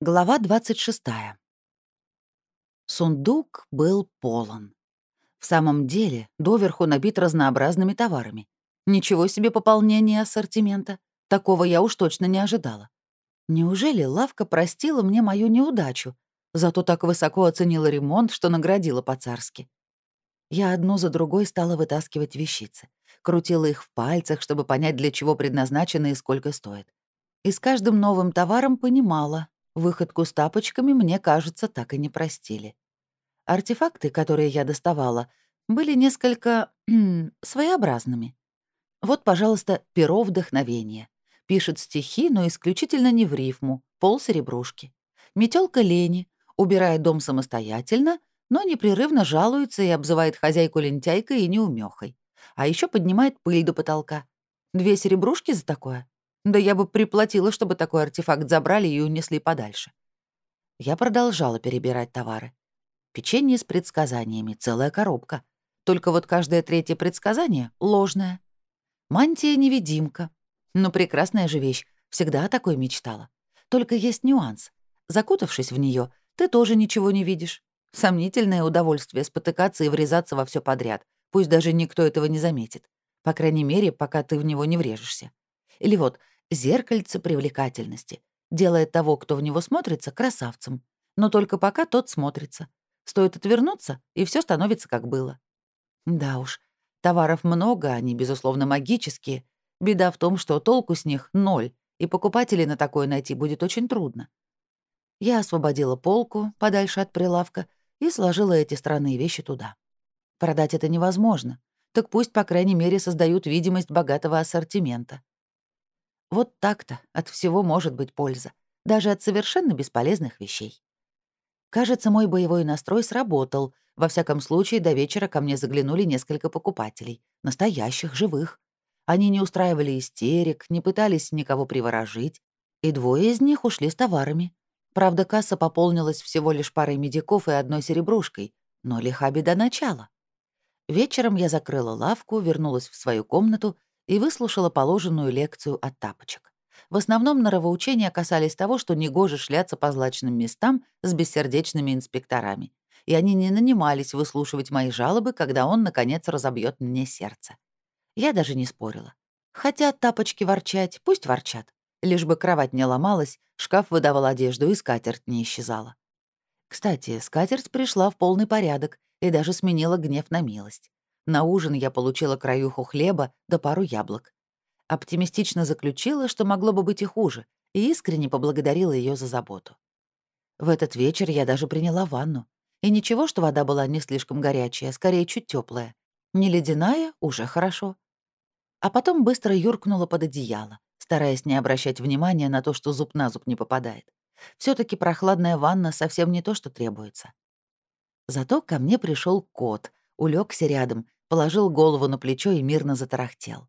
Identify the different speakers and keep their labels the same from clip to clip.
Speaker 1: Глава 26. Сундук был полон. В самом деле, доверху набит разнообразными товарами. Ничего себе пополнение ассортимента. Такого я уж точно не ожидала. Неужели лавка простила мне мою неудачу, зато так высоко оценила ремонт, что наградила по-царски? Я одну за другой стала вытаскивать вещицы. Крутила их в пальцах, чтобы понять, для чего предназначены и сколько стоит. И с каждым новым товаром понимала, Выходку с тапочками, мне кажется, так и не простили. Артефакты, которые я доставала, были несколько своеобразными. Вот, пожалуйста, перо вдохновения. Пишет стихи, но исключительно не в рифму, пол серебрушки. Метелка лени, убирает дом самостоятельно, но непрерывно жалуется и обзывает хозяйку лентяйкой и неумехой. А еще поднимает пыль до потолка. Две серебрушки за такое? Да я бы приплатила, чтобы такой артефакт забрали и унесли подальше. Я продолжала перебирать товары. Печенье с предсказаниями, целая коробка. Только вот каждое третье предсказание — ложное. Мантия-невидимка. Ну, прекрасная же вещь. Всегда о такой мечтала. Только есть нюанс. Закутавшись в нее, ты тоже ничего не видишь. Сомнительное удовольствие спотыкаться и врезаться во все подряд. Пусть даже никто этого не заметит. По крайней мере, пока ты в него не врежешься. Или вот зеркальце привлекательности. Делает того, кто в него смотрится, красавцем. Но только пока тот смотрится. Стоит отвернуться, и все становится как было. Да уж, товаров много, они, безусловно, магические. Беда в том, что толку с них — ноль, и покупателей на такое найти будет очень трудно. Я освободила полку подальше от прилавка и сложила эти странные вещи туда. Продать это невозможно, так пусть, по крайней мере, создают видимость богатого ассортимента. Вот так-то от всего может быть польза, даже от совершенно бесполезных вещей. Кажется, мой боевой настрой сработал. Во всяком случае, до вечера ко мне заглянули несколько покупателей. Настоящих, живых. Они не устраивали истерик, не пытались никого приворожить. И двое из них ушли с товарами. Правда, касса пополнилась всего лишь парой медиков и одной серебрушкой. Но лиха беда начала. Вечером я закрыла лавку, вернулась в свою комнату и выслушала положенную лекцию от тапочек. В основном норовоучения касались того, что негоже шляться по злачным местам с бессердечными инспекторами, и они не нанимались выслушивать мои жалобы, когда он, наконец, разобьет мне сердце. Я даже не спорила. Хотят тапочки ворчать, пусть ворчат. Лишь бы кровать не ломалась, шкаф выдавал одежду, и скатерть не исчезала. Кстати, скатерть пришла в полный порядок и даже сменила гнев на милость. На ужин я получила краюху хлеба да пару яблок. Оптимистично заключила, что могло бы быть и хуже, и искренне поблагодарила ее за заботу. В этот вечер я даже приняла ванну. И ничего, что вода была не слишком горячая, скорее чуть теплая. Не ледяная — уже хорошо. А потом быстро юркнула под одеяло, стараясь не обращать внимания на то, что зуб на зуб не попадает. все таки прохладная ванна совсем не то, что требуется. Зато ко мне пришел кот, улегся рядом положил голову на плечо и мирно затарахтел.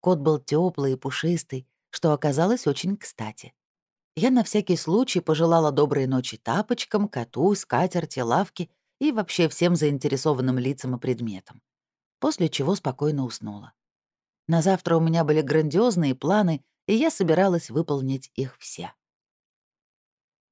Speaker 1: Кот был теплый и пушистый, что оказалось очень кстати. Я на всякий случай пожелала доброй ночи тапочкам, коту, скатерти, лавке и вообще всем заинтересованным лицам и предметам. После чего спокойно уснула. На завтра у меня были грандиозные планы, и я собиралась выполнить их все.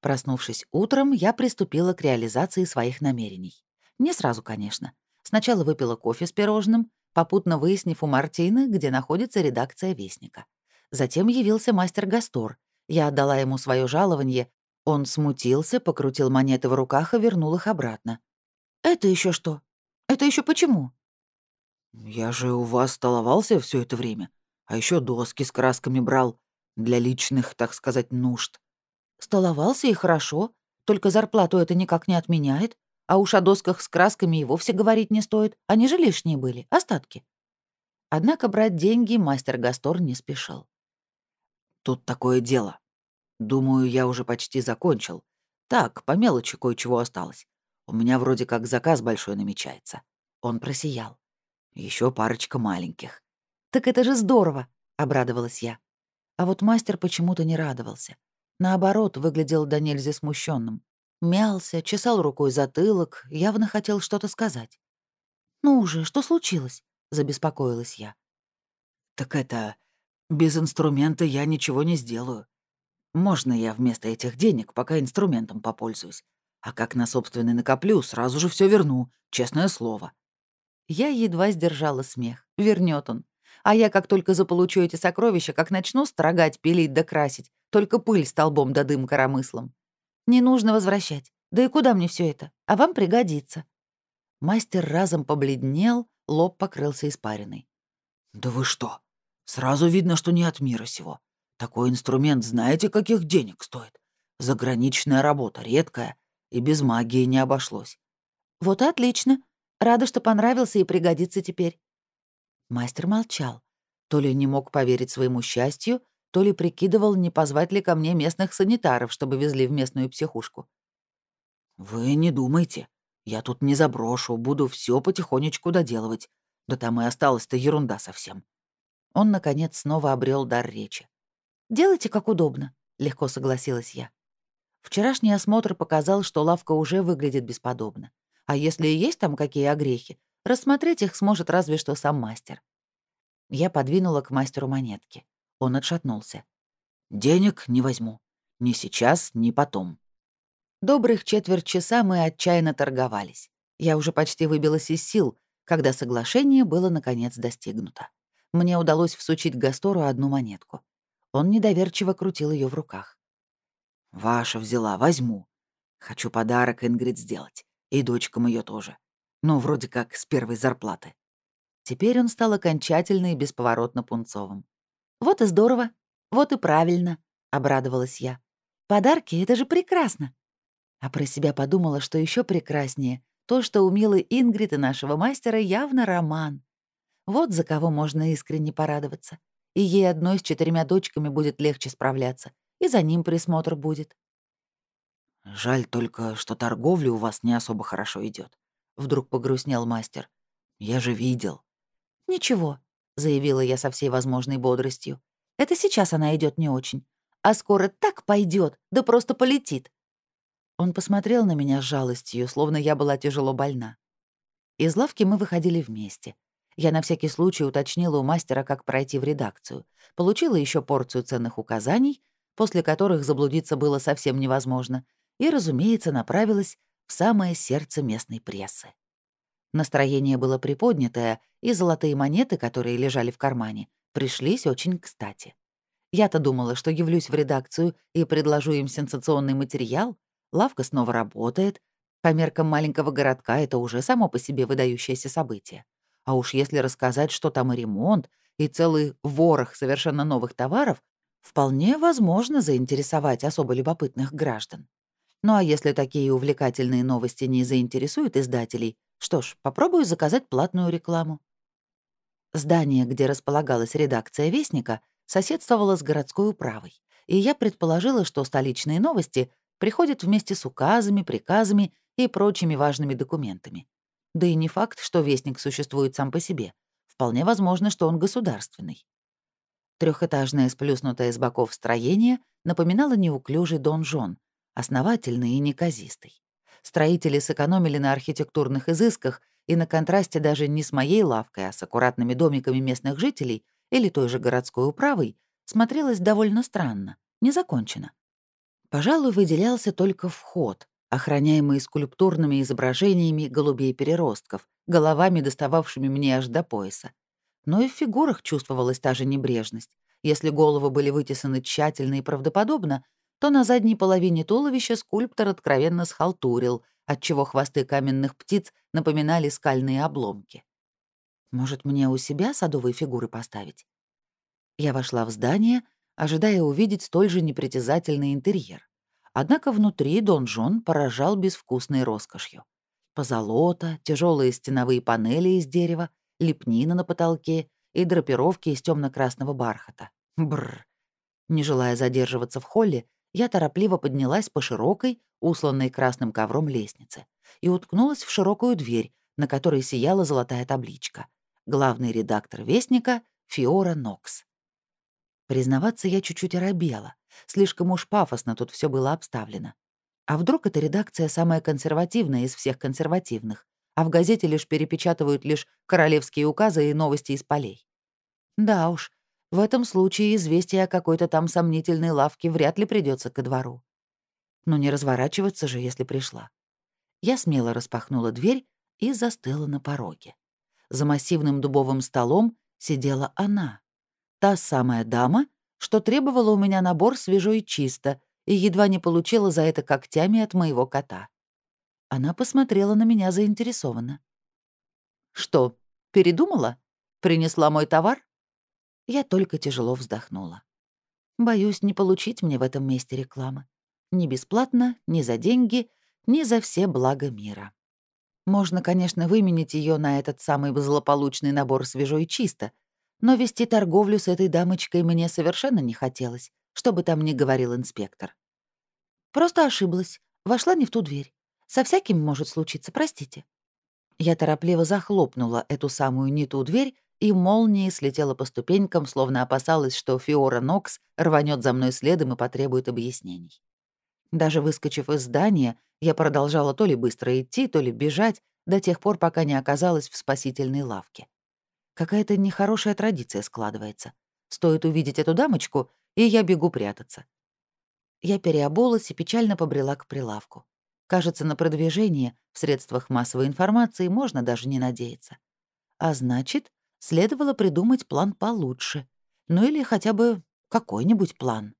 Speaker 1: Проснувшись утром, я приступила к реализации своих намерений. Не сразу, конечно. Сначала выпила кофе с пирожным, попутно выяснив у Мартины, где находится редакция Вестника. Затем явился мастер Гастор. Я отдала ему свое жалование. Он смутился, покрутил монеты в руках и вернул их обратно. «Это еще что? Это еще почему?»
Speaker 2: «Я же у вас столовался все это время, а еще доски с красками брал. Для личных, так сказать, нужд».
Speaker 1: «Столовался и хорошо, только зарплату это никак не отменяет. А уж о досках с красками и вовсе говорить не стоит. Они же лишние были, остатки. Однако брать деньги мастер Гастор не спешил.
Speaker 2: «Тут такое дело. Думаю, я уже почти закончил. Так, по мелочи кое-чего осталось. У меня вроде как заказ большой намечается». Он просиял. Еще парочка маленьких.
Speaker 1: «Так это же здорово!» — обрадовалась я. А вот мастер почему-то не радовался. Наоборот, выглядел до нельзя смущенным. Мялся, чесал рукой затылок, явно хотел что-то сказать. «Ну уже, что случилось?» — забеспокоилась я.
Speaker 2: «Так это... Без инструмента я ничего не сделаю. Можно я вместо этих денег пока инструментом попользуюсь? А как на собственный накоплю, сразу же все верну, честное слово».
Speaker 1: Я едва сдержала смех. Вернет он. А я, как только заполучу эти сокровища, как начну строгать, пилить да красить, только пыль столбом да дым коромыслом. Не нужно возвращать. Да и куда мне все это? А вам пригодится. Мастер разом побледнел, лоб покрылся испариной.
Speaker 2: «Да вы что? Сразу видно, что не от мира сего. Такой инструмент знаете, каких денег стоит? Заграничная работа, редкая, и без магии не обошлось».
Speaker 1: «Вот и отлично. Рада, что понравился и пригодится теперь». Мастер молчал. То ли не мог поверить своему счастью, то ли прикидывал, не позвать ли ко мне местных санитаров, чтобы везли в местную психушку.
Speaker 2: «Вы не думайте. Я тут не заброшу, буду все потихонечку доделывать. Да там и осталась-то ерунда совсем».
Speaker 1: Он, наконец, снова обрел дар речи. «Делайте как удобно», — легко согласилась я. Вчерашний осмотр показал, что лавка уже выглядит бесподобно. А если и есть там какие огрехи, рассмотреть их сможет разве что сам мастер. Я подвинула к мастеру монетки. Он отшатнулся.
Speaker 2: «Денег не возьму. Ни сейчас, ни потом».
Speaker 1: Добрых четверть часа мы отчаянно торговались. Я уже почти выбилась из сил, когда соглашение было наконец достигнуто. Мне удалось всучить Гастору одну монетку. Он недоверчиво крутил ее в руках.
Speaker 2: «Ваша взяла, возьму. Хочу подарок Ингрид сделать. И дочкам ее тоже. Ну, вроде как с первой зарплаты».
Speaker 1: Теперь он стал окончательно и бесповоротно пунцовым. «Вот и здорово. Вот и правильно», — обрадовалась я. «Подарки — это же прекрасно». А про себя подумала, что еще прекраснее то, что у милой Ингрид и нашего мастера явно роман. Вот за кого можно искренне порадоваться и ей одной с четырьмя дочками будет легче справляться, и за ним присмотр будет.
Speaker 2: «Жаль только, что торговля у вас не особо хорошо идет. вдруг погрустнел мастер. «Я же видел».
Speaker 1: «Ничего», — заявила я со всей возможной бодростью. «Это сейчас она идет не очень. А скоро так пойдет, да просто полетит». Он посмотрел на меня с жалостью, словно я была тяжело больна. Из лавки мы выходили вместе — я на всякий случай уточнила у мастера, как пройти в редакцию. Получила еще порцию ценных указаний, после которых заблудиться было совсем невозможно, и, разумеется, направилась в самое сердце местной прессы. Настроение было приподнятое, и золотые монеты, которые лежали в кармане, пришлись очень кстати. Я-то думала, что явлюсь в редакцию и предложу им сенсационный материал. Лавка снова работает. По меркам маленького городка это уже само по себе выдающееся событие. А уж если рассказать, что там и ремонт, и целый ворох совершенно новых товаров, вполне возможно заинтересовать особо любопытных граждан. Ну а если такие увлекательные новости не заинтересуют издателей, что ж, попробую заказать платную рекламу. Здание, где располагалась редакция «Вестника», соседствовало с городской управой, и я предположила, что столичные новости приходят вместе с указами, приказами и прочими важными документами. Да и не факт, что вестник существует сам по себе. Вполне возможно, что он государственный. Трехэтажное сплюснутое с боков строение напоминало неуклюжий донжон, основательный и неказистый. Строители сэкономили на архитектурных изысках и на контрасте даже не с моей лавкой, а с аккуратными домиками местных жителей или той же городской управой смотрелось довольно странно, незакончено. Пожалуй, выделялся только вход, охраняемые скульптурными изображениями голубей-переростков, головами, достававшими мне аж до пояса. Но и в фигурах чувствовалась та же небрежность. Если головы были вытесаны тщательно и правдоподобно, то на задней половине туловища скульптор откровенно схалтурил, отчего хвосты каменных птиц напоминали скальные обломки. Может, мне у себя садовые фигуры поставить? Я вошла в здание, ожидая увидеть столь же непритязательный интерьер. Однако внутри донжон поражал безвкусной роскошью. Позолота, тяжелые стеновые панели из дерева, лепнина на потолке и драпировки из темно красного бархата. Бррр. Не желая задерживаться в холле, я торопливо поднялась по широкой, усланной красным ковром лестнице, и уткнулась в широкую дверь, на которой сияла золотая табличка. Главный редактор «Вестника» Фиора Нокс. Признаваться, я чуть-чуть оробела. Слишком уж пафосно тут все было обставлено. А вдруг эта редакция самая консервативная из всех консервативных, а в газете лишь перепечатывают лишь королевские указы и новости из полей? Да уж, В этом случае известие о какой-то там сомнительной лавке вряд ли придется ко двору. Но не разворачиваться же, если пришла. Я смело распахнула дверь и застыла на пороге. За массивным дубовым столом сидела она. Та самая дама, что требовала у меня набор свежо и чисто, и едва не получила за это когтями от моего кота. Она посмотрела на меня заинтересованно. «Что, передумала? Принесла мой товар?» Я только тяжело вздохнула. Боюсь не получить мне в этом месте рекламы. Ни бесплатно, ни за деньги, ни за все блага мира. Можно, конечно, выменить ее на этот самый злополучный набор свежо и чисто, но вести торговлю с этой дамочкой мне совершенно не хотелось, что бы там ни говорил инспектор. Просто ошиблась, вошла не в ту дверь. Со всяким может случиться, простите. Я торопливо захлопнула эту самую не ту дверь и молнией слетела по ступенькам, словно опасалась, что Фиора Нокс рванет за мной следом и потребует объяснений. Даже выскочив из здания, я продолжала то ли быстро идти, то ли бежать, до тех пор, пока не оказалась в спасительной лавке. Какая-то нехорошая традиция складывается. Стоит увидеть эту дамочку, и я бегу прятаться. Я переобулась и печально побрела к прилавку. Кажется, на продвижение в средствах массовой информации можно даже не надеяться. А значит, следовало придумать план получше. Ну или хотя бы какой-нибудь план.